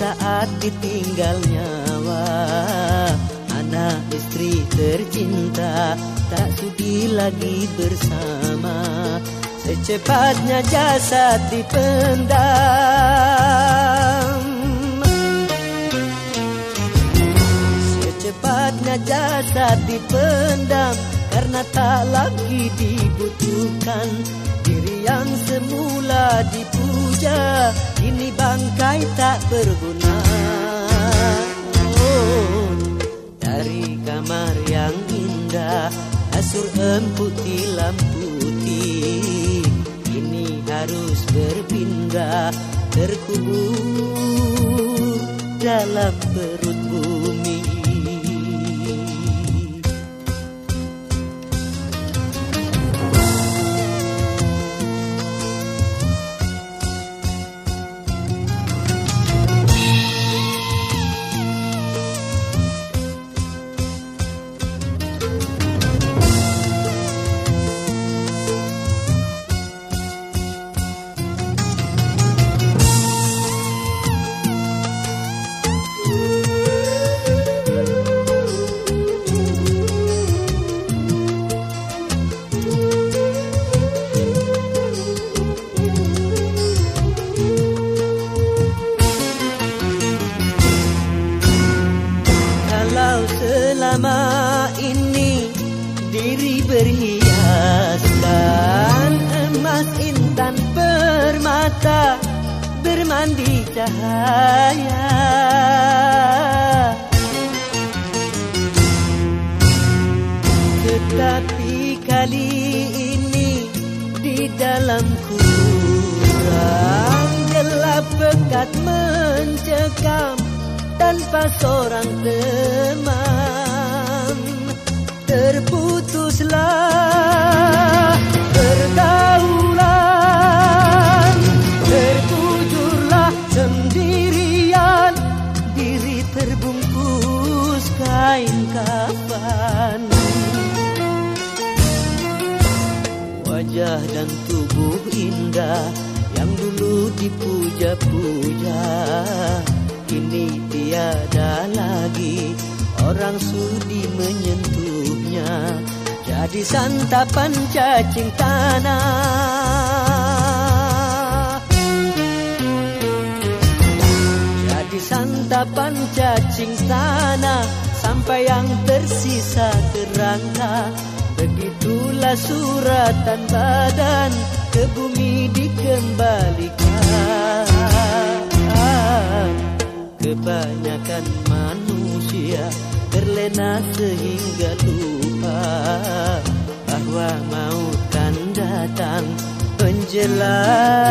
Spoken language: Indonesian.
saat ditinggal nyawa. Anak istri tercinta tak sudi lagi bersama. Secepatnya jasad dipendam. Secepatnya jasad dipendam Karena tak lagi dibutuhkan. Diri yang semula dipuja Ini bangkai tak berguna. Oh, Dari kamar yang indah Asur empuk tilam putih. Ini harus berpindah Terkubur dalam perut bumi diri berhiaskan emas intan permata bermandi cahaya. Tetapi kali ini di dalam kurang gelap pekat mencekam tanpa seorang teman terputuslah pergaulan terkujurlah sendirian. Diri terbungkus kain kafan. Wajah dan tubuh indah yang dulu dipuja-puja. Kini tiada lagi orang sudi menyentuhnya jadi santapan cacing tanah. Jadi santapan cacing tanah sampai yang tersisa kerangka begitulah suratan badan ke bumi dikembalikan. Kebanyakan manusia terlena sehingga lupa Bahwa maut kan datang penjelas